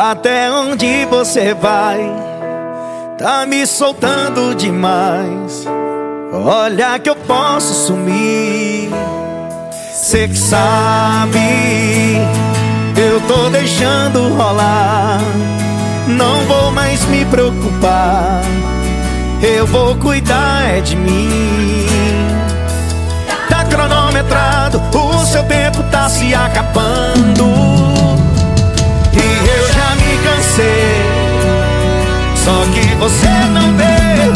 Até onde você vai? Tá me soltando demais. Olha que eu posso sumir. Cê que sabe, eu tô deixando rolar. Não vou mais me preocupar. Eu vou cuidar é de mim. Tá cronometrado, o seu tempo tá se acabando. Você não vê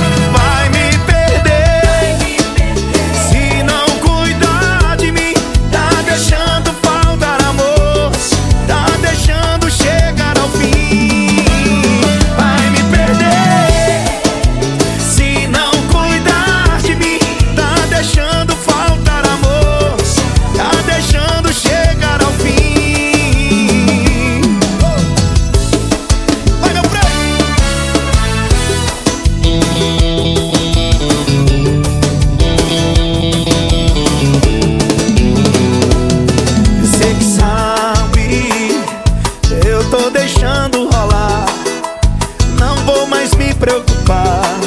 preocupar.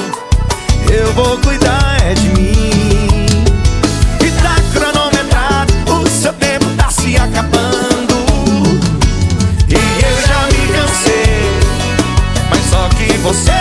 Eu vou cuidar é de mim. E tá cronometrado, o seu tempo tá se acabando. E eu já me cansei, mas só que você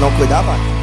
Não cuidar, vai.